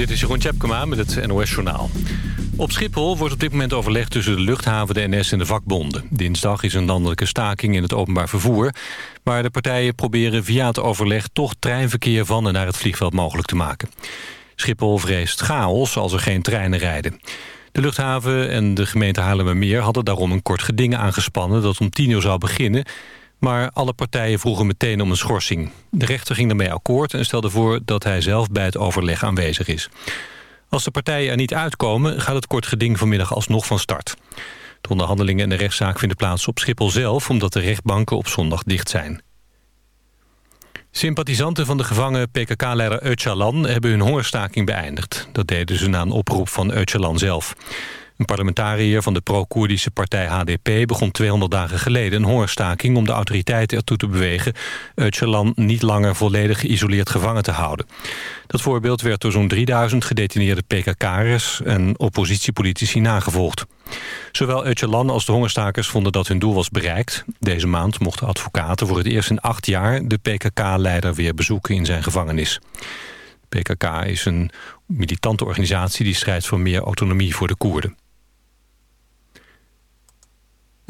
Dit is Jeroen Tjepkema met het NOS Journaal. Op Schiphol wordt op dit moment overlegd tussen de luchthaven, de NS en de vakbonden. Dinsdag is een landelijke staking in het openbaar vervoer. Maar de partijen proberen via het overleg toch treinverkeer van en naar het vliegveld mogelijk te maken. Schiphol vreest chaos als er geen treinen rijden. De luchthaven en de gemeente Haarlemmermeer hadden daarom een kort geding aangespannen... dat om tien uur zou beginnen... Maar alle partijen vroegen meteen om een schorsing. De rechter ging daarmee akkoord en stelde voor dat hij zelf bij het overleg aanwezig is. Als de partijen er niet uitkomen, gaat het kort geding vanmiddag alsnog van start. De onderhandelingen en de rechtszaak vinden plaats op Schiphol zelf... omdat de rechtbanken op zondag dicht zijn. Sympathisanten van de gevangen PKK-leider Öcalan hebben hun hongerstaking beëindigd. Dat deden ze na een oproep van Öcalan zelf. Een parlementariër van de pro-Koerdische partij HDP begon 200 dagen geleden een hongerstaking om de autoriteiten ertoe te bewegen Öcalan niet langer volledig geïsoleerd gevangen te houden. Dat voorbeeld werd door zo'n 3000 gedetineerde PKK'ers en oppositiepolitici nagevolgd. Zowel Öcalan als de hongerstakers vonden dat hun doel was bereikt. Deze maand mochten advocaten voor het eerst in acht jaar de PKK-leider weer bezoeken in zijn gevangenis. PKK is een militante organisatie die strijdt voor meer autonomie voor de Koerden.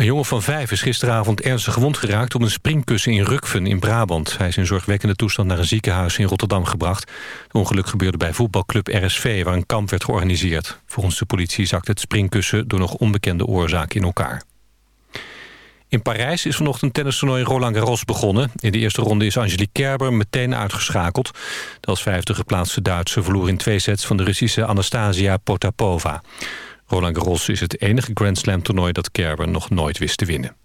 Een jongen van vijf is gisteravond ernstig gewond geraakt... op een springkussen in Rukven in Brabant. Hij is in zorgwekkende toestand naar een ziekenhuis in Rotterdam gebracht. Het ongeluk gebeurde bij voetbalclub RSV... waar een kamp werd georganiseerd. Volgens de politie zakte het springkussen... door nog onbekende oorzaak in elkaar. In Parijs is vanochtend tennistoernooi Roland Garros begonnen. In de eerste ronde is Angelique Kerber meteen uitgeschakeld. De als vijfde geplaatste Duitse verloor in twee sets... van de Russische Anastasia Potapova. Roland Garros is het enige Grand Slam toernooi dat Kerber nog nooit wist te winnen.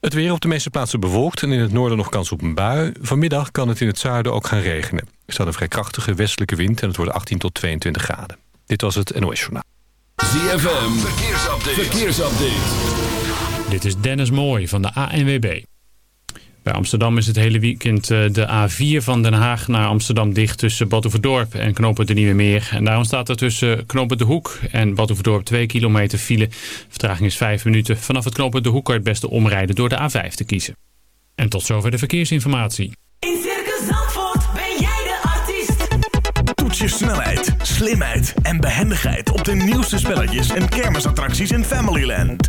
Het weer op de meeste plaatsen bewolkt en in het noorden nog kans op een bui. Vanmiddag kan het in het zuiden ook gaan regenen. Er staat een vrij krachtige westelijke wind en het wordt 18 tot 22 graden. Dit was het NOS Journaal. ZFM, verkeersupdate. verkeersupdate. Dit is Dennis Mooij van de ANWB. Bij Amsterdam is het hele weekend eh, de A4 van Den Haag naar Amsterdam dicht tussen Batuverdorp en Knopen de Nieuwe Meer. En daarom staat er tussen Knopen de Hoek en Batuverdorp 2 kilometer file. Vertraging is 5 minuten. Vanaf het Knopen de Hoek kan je het beste omrijden door de A5 te kiezen. En tot zover de verkeersinformatie. In Circus Zandvoort ben jij de artiest. Toets je snelheid, slimheid en behendigheid op de nieuwste spelletjes en kermisattracties in Familyland.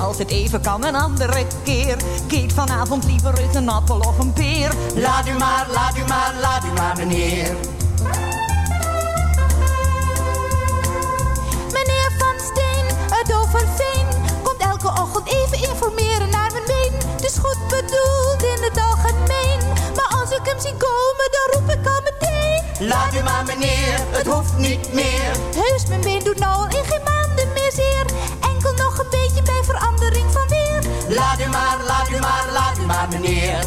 als het even kan, een andere keer. Keet vanavond liever eens een appel of een peer. Laat u maar, laat u maar, laat u maar meneer. Meneer Van Steen uit Overveen komt elke ochtend even informeren naar mijn been. Het is goed bedoeld in het algemeen, maar als ik hem zie komen, dan roep ik al meteen. Laat u maar meneer, het hoeft niet meer. Heus, mijn been doet nou al in geen maanden meer zeer. Enkel nog een beetje Laat u maar, laat u maar, laat u maar meneer.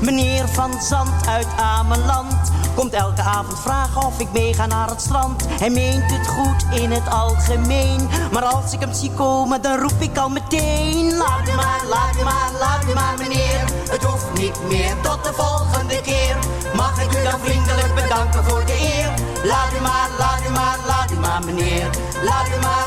Meneer Van Zand uit Ameland komt elke avond vragen of ik meega naar het strand. Hij meent het goed in het algemeen, maar als ik hem zie komen, dan roep ik al meteen. Laat u maar, laat u maar, laat u maar meneer. Het hoeft niet meer, tot de volgende keer. Mag ik u dan vriendelijk bedanken voor de eer? Laat u maar, laat u maar, laat u maar meneer. Laat u maar,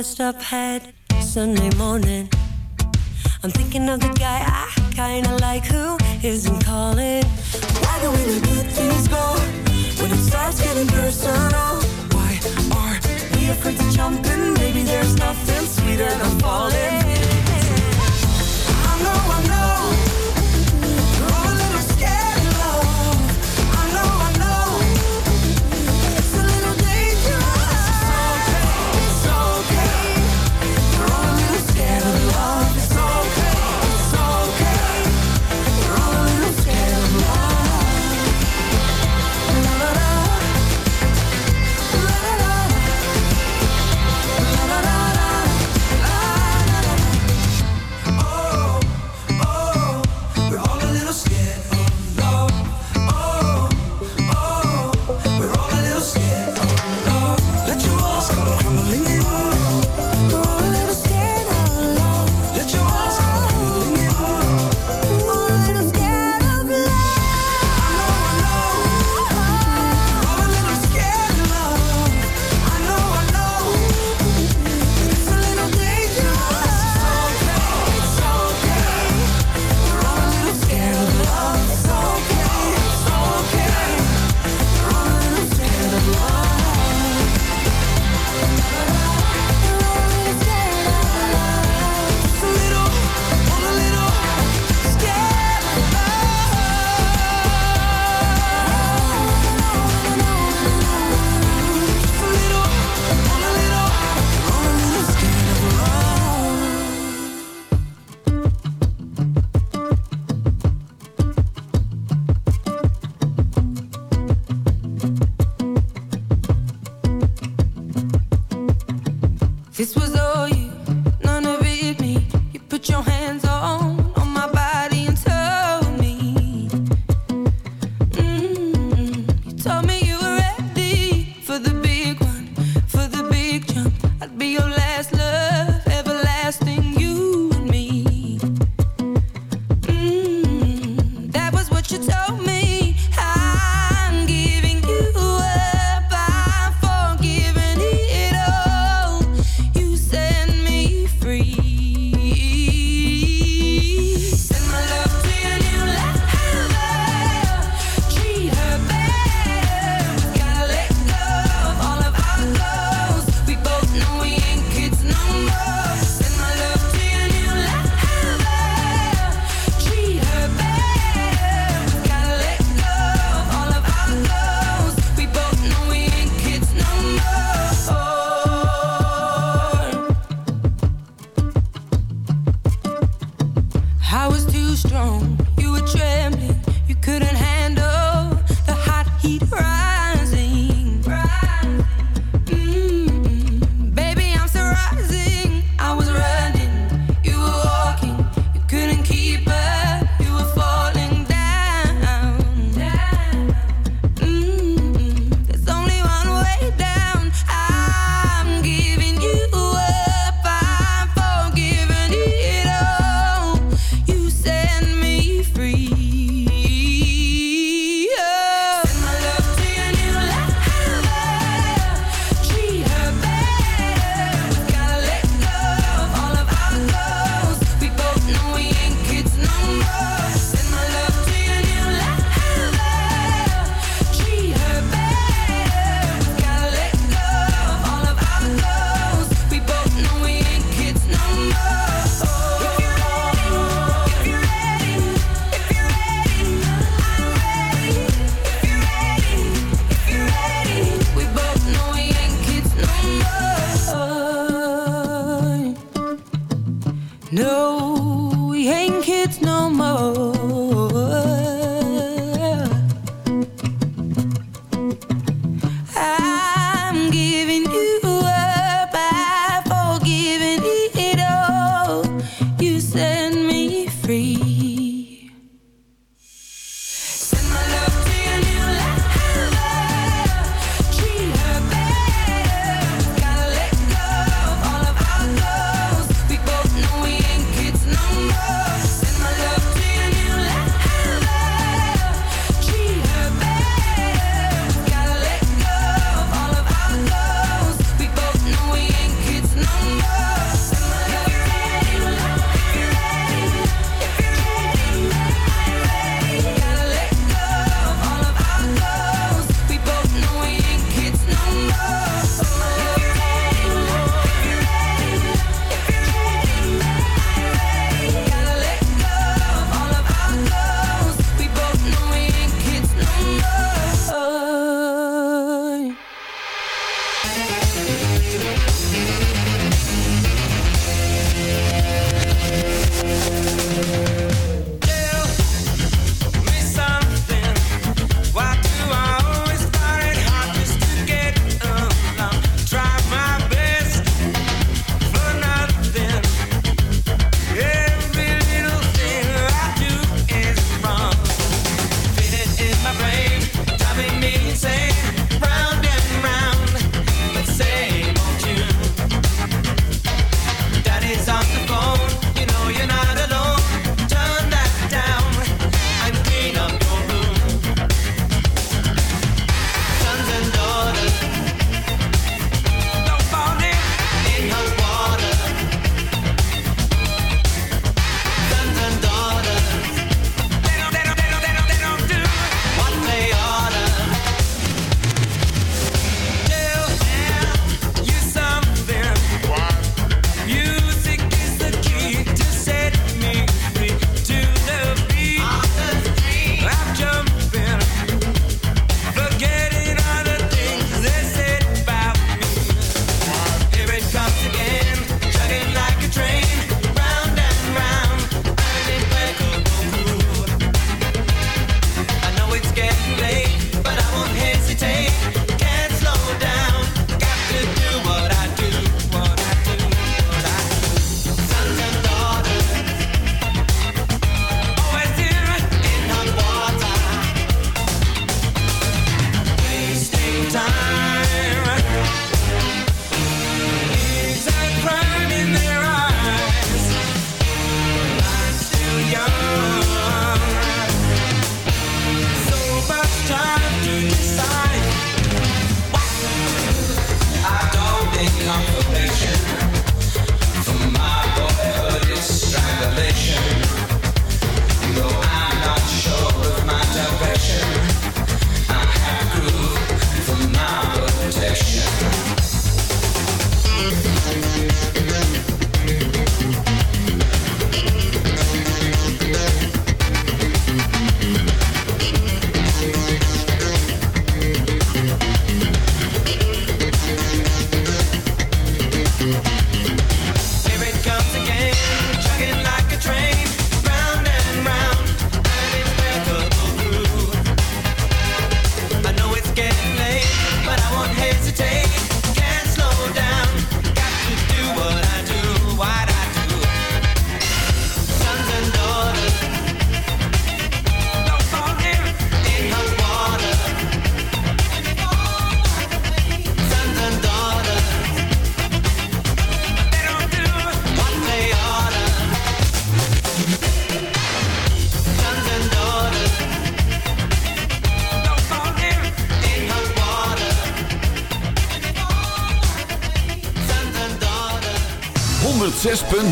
messed up head. Sunday morning. I'm thinking of the guy I kinda like who isn't calling. Why do we let good things go when it starts getting personal? Why are we afraid to jump in? Maybe there's nothing sweeter than falling.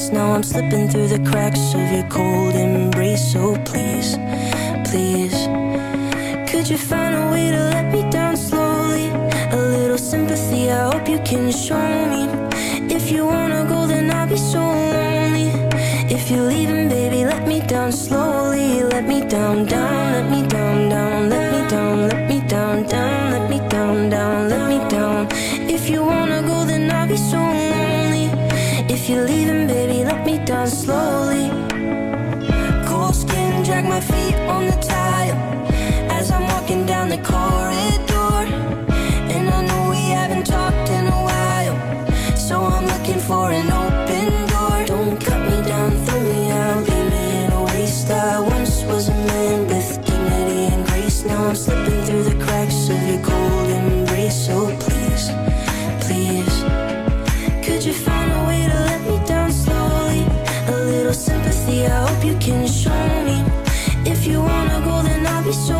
dignity. Now I'm slipping through the cracks of your cold embrace. So please, please. Could you find a way to let me down slowly? A little sympathy, I hope you can show me. If you wanna go, then I'll be so lonely. If you're leaving, baby, let me down slowly. Let me down, down, let me down, down, let me down, let me down, down, let me down, down, let me down. If you wanna go, then I'll be so lonely. If you're leaving, baby, down slowly. Cold skin, drag my feet on the tile as I'm walking down the corridor. And I know we haven't talked in a while, so I'm looking for an go,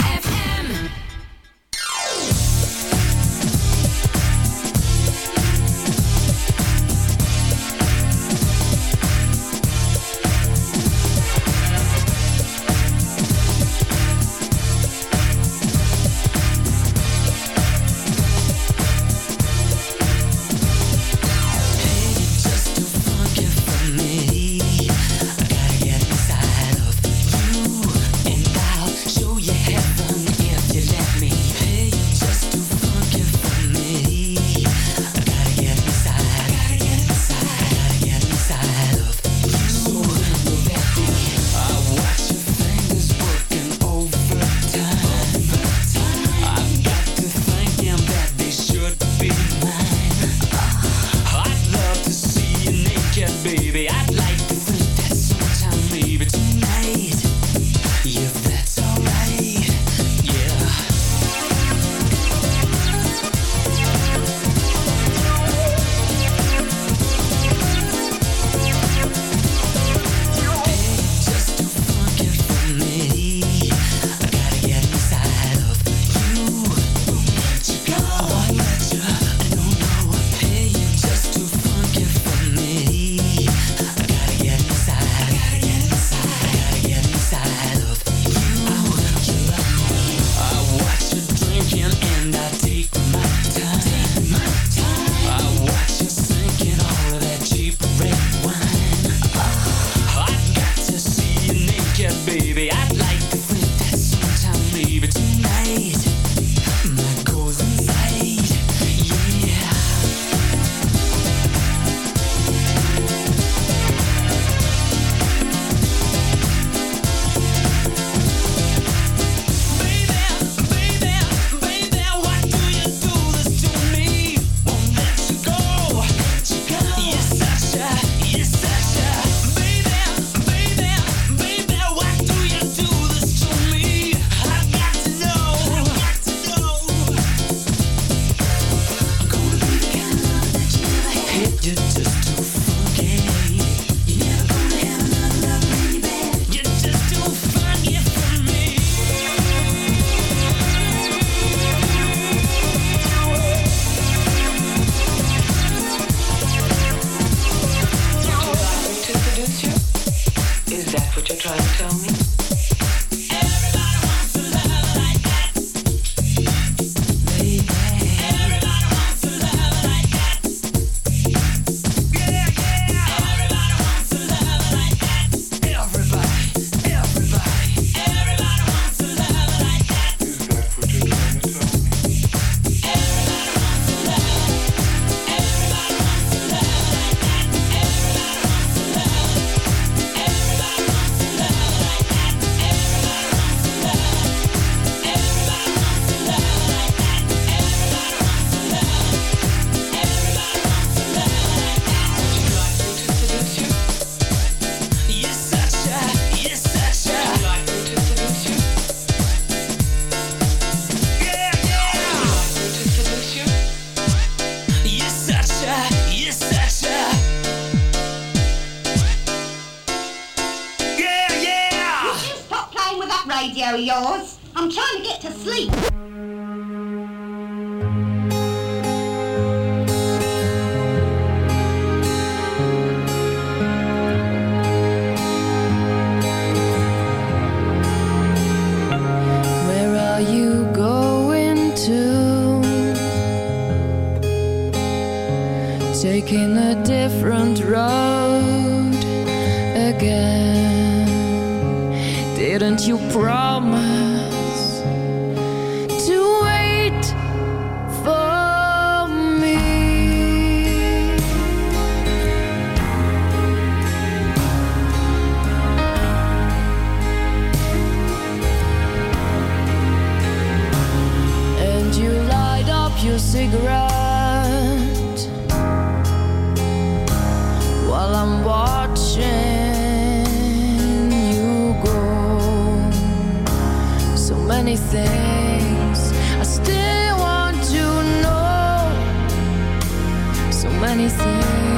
Anything.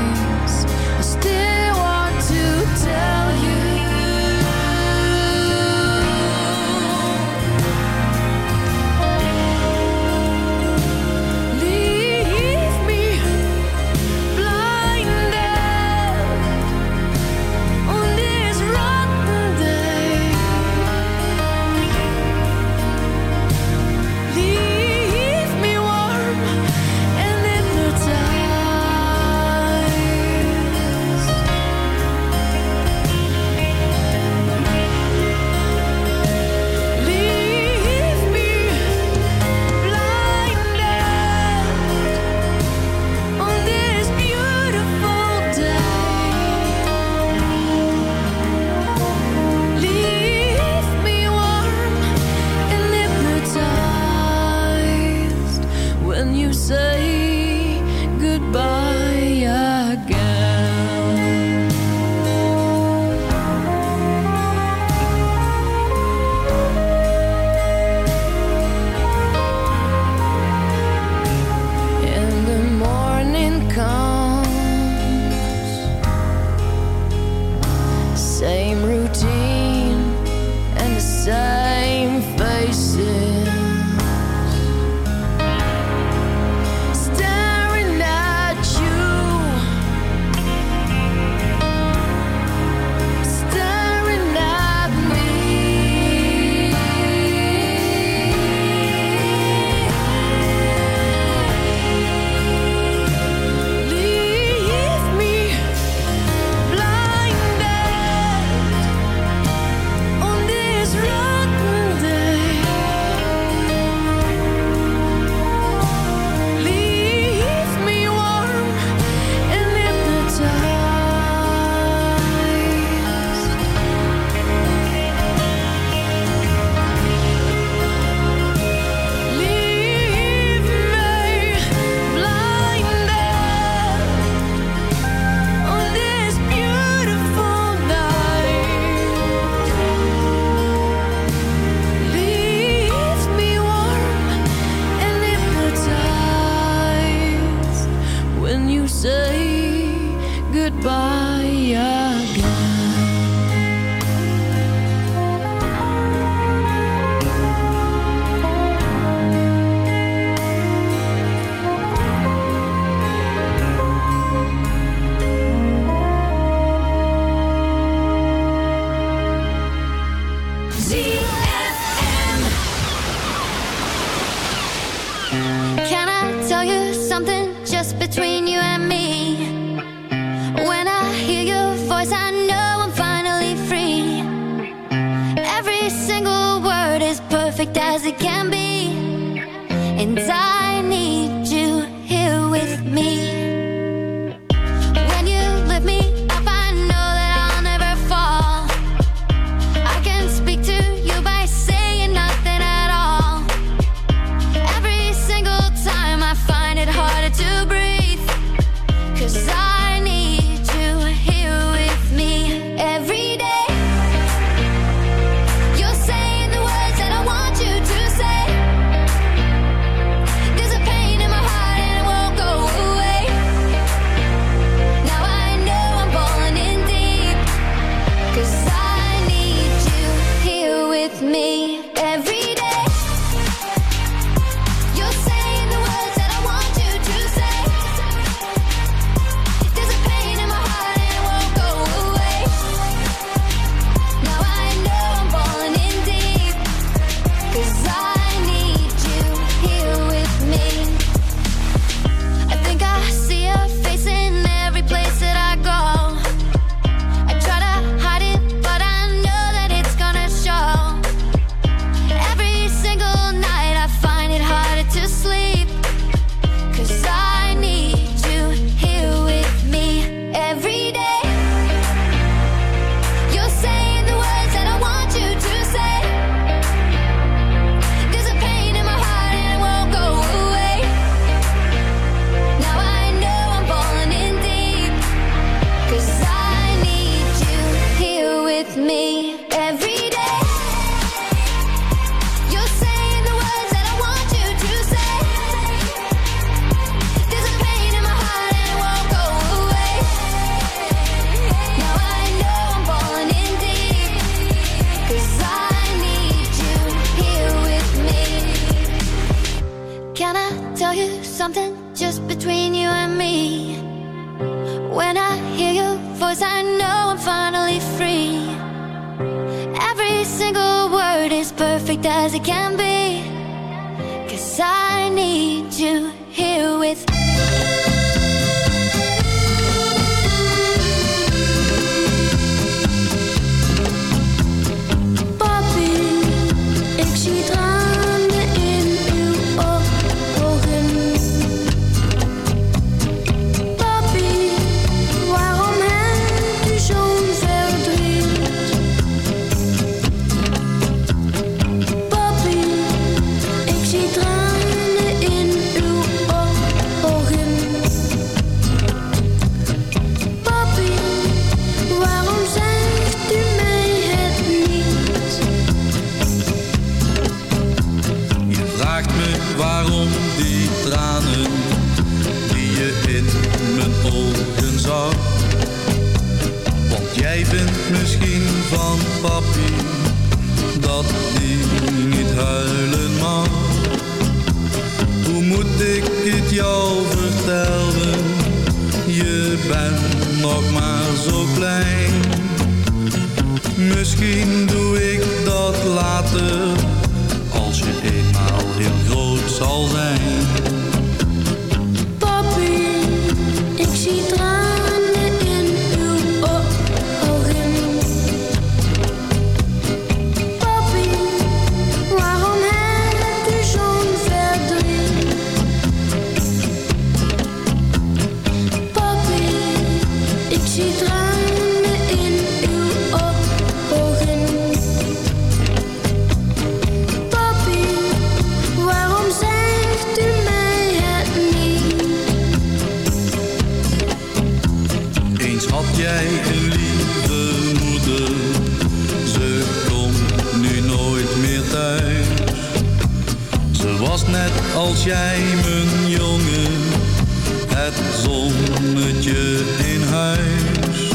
zonnetje in huis.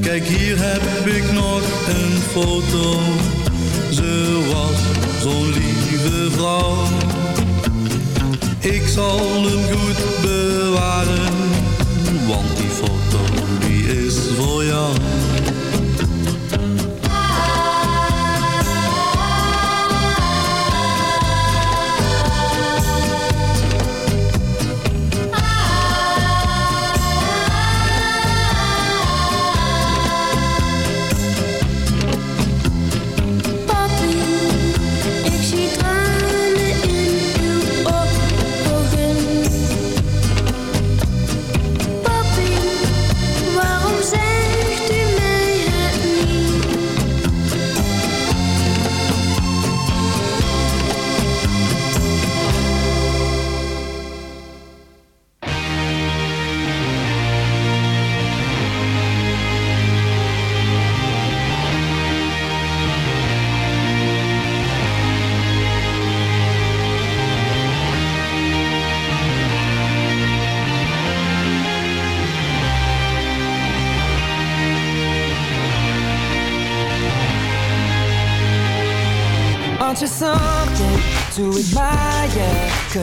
Kijk, hier heb ik nog een foto. Ze was zo'n lieve vrouw. Ik zal hem goed bewaren, want die foto die is voor jou.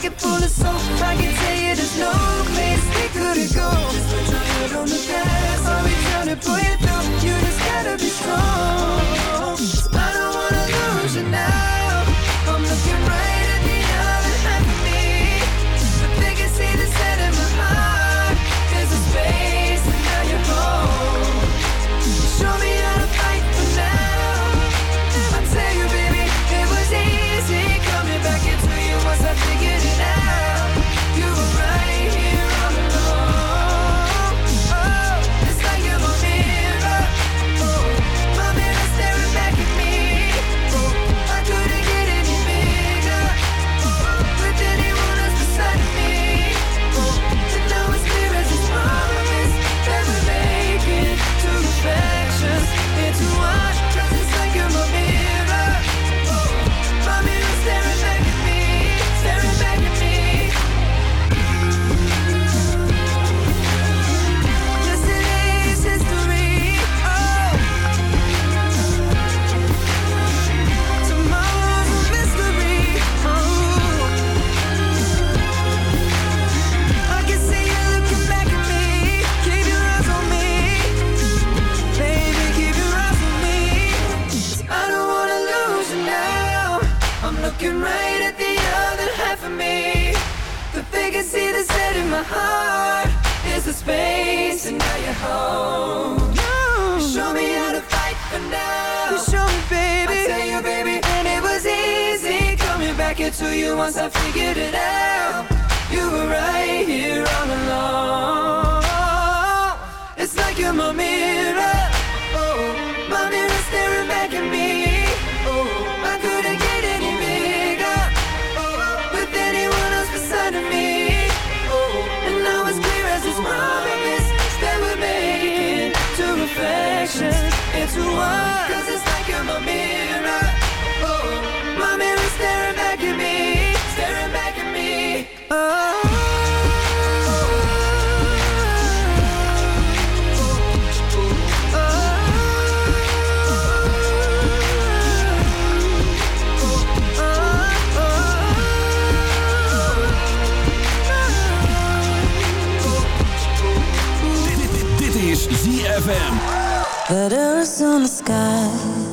pocket full of soap. I can tell you there's no place they couldn't go. Just put your head on the gas, I'll be trying to pull you through. You just gotta be strong. Letters on the sky.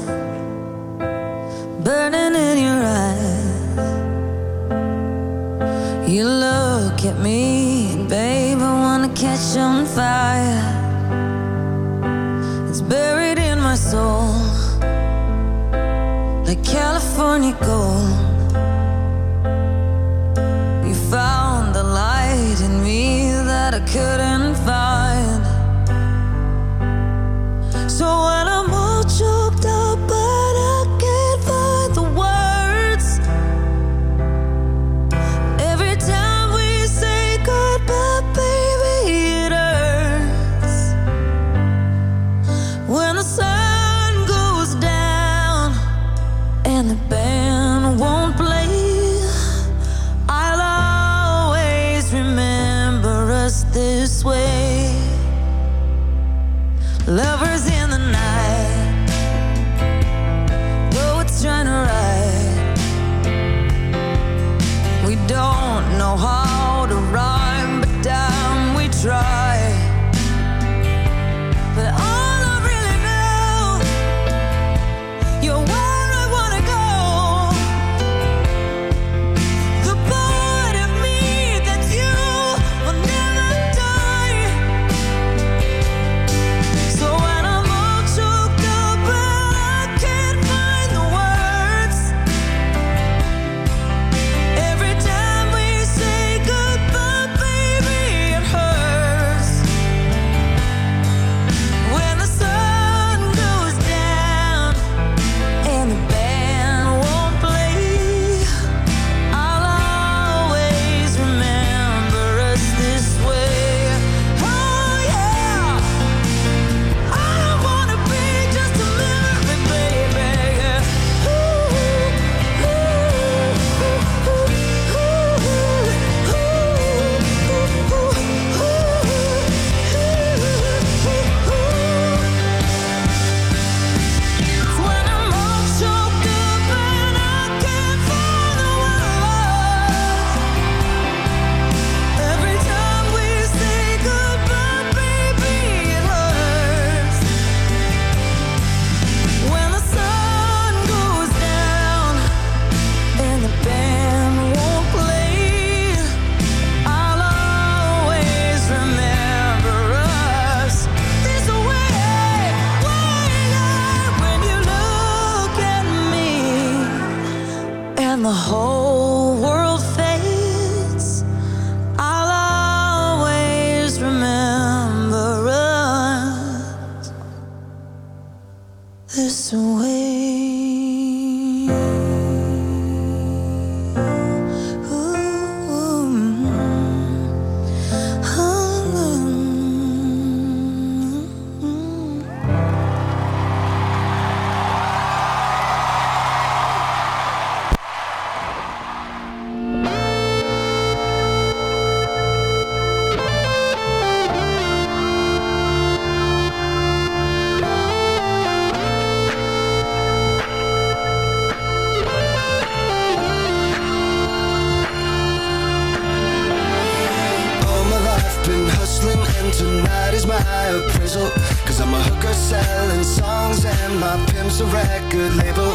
record label.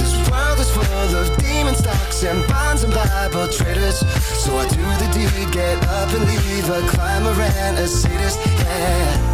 This world is full of demon stocks and bonds and Bible traders. So I do the deed, get up and leave a climber and a sadist, yeah.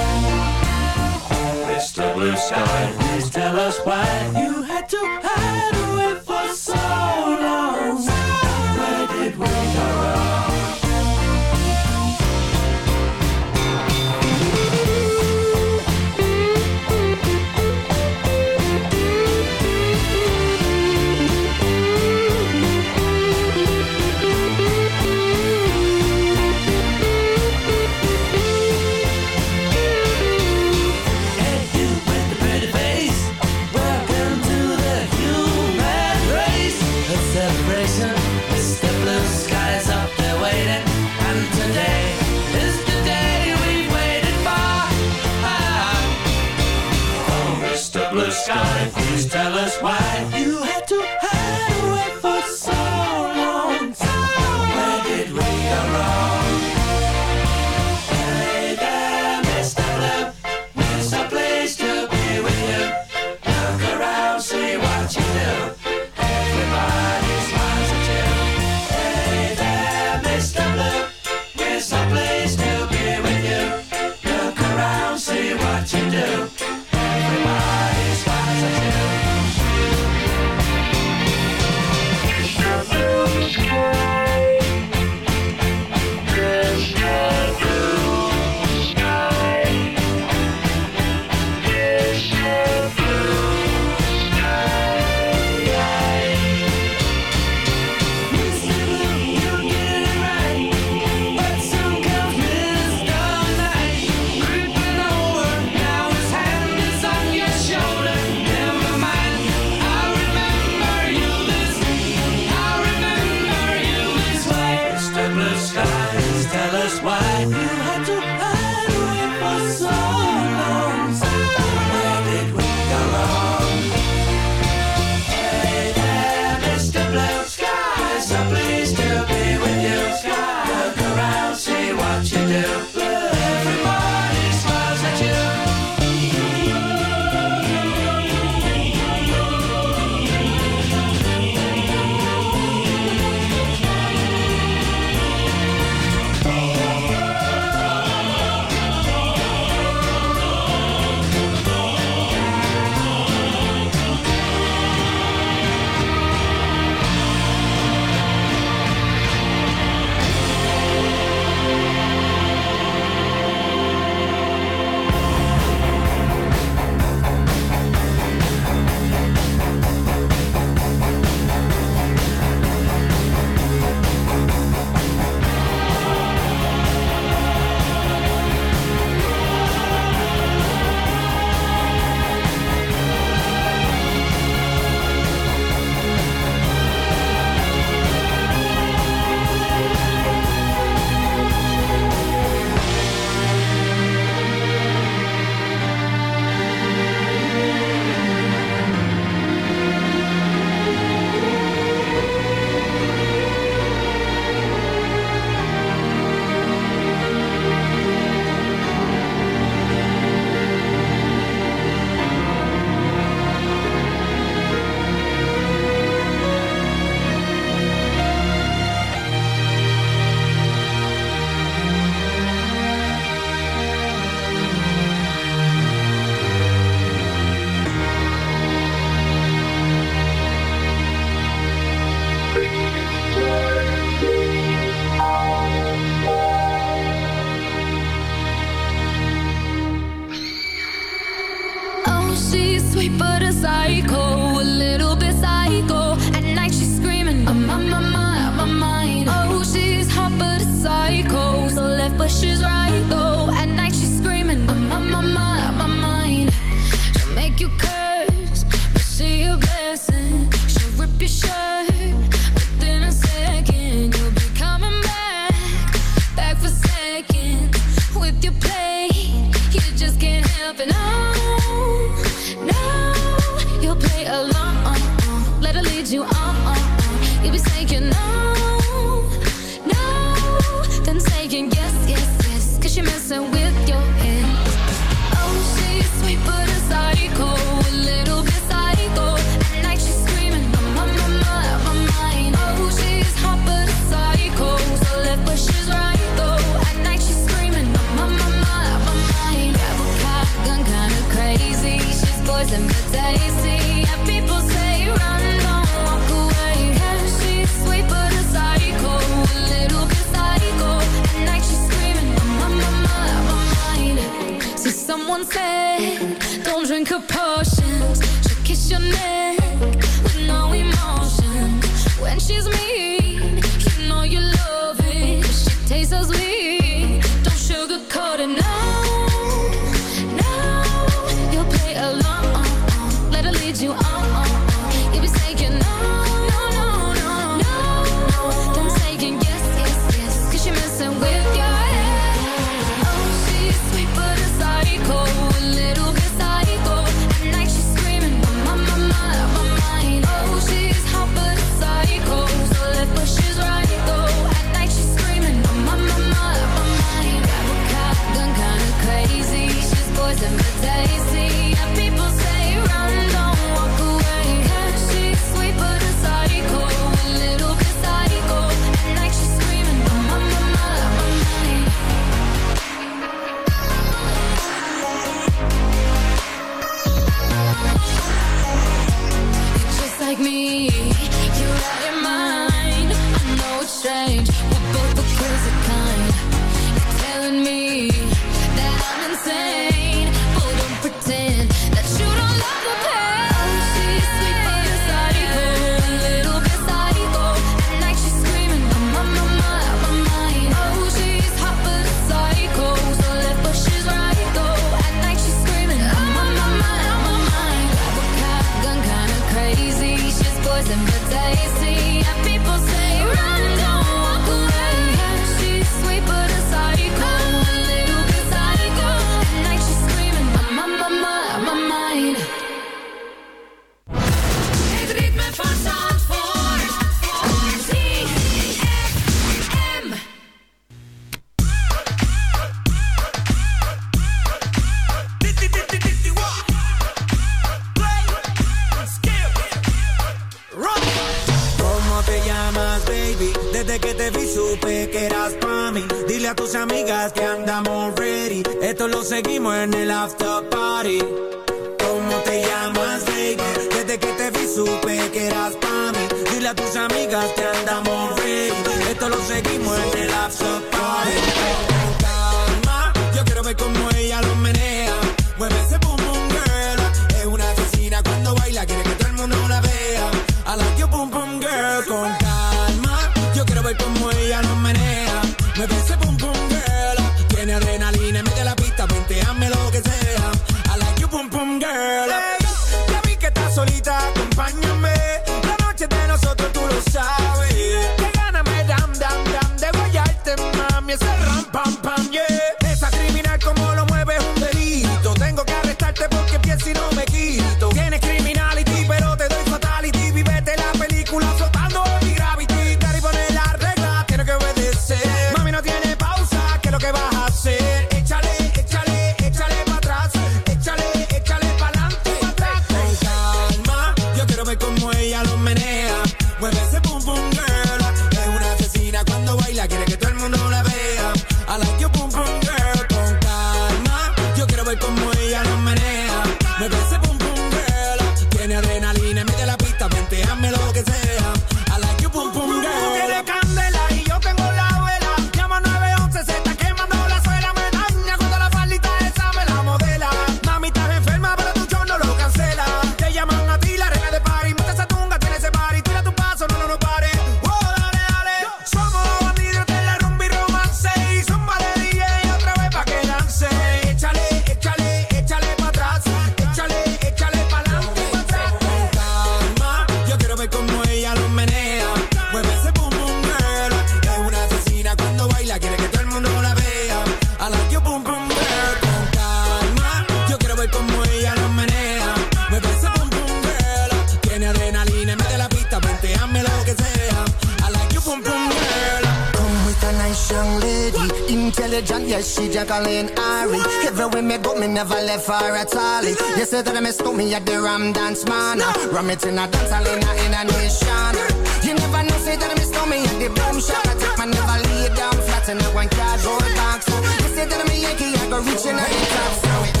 Me at the Ram Dance Man. No. Ram it in a dance hall in a, in a nation. You never know, say that I miss me at the boom shop. I take my never lay down flat in a one cardboard box. You say that I'm a Yankee, I go reaching out the top. So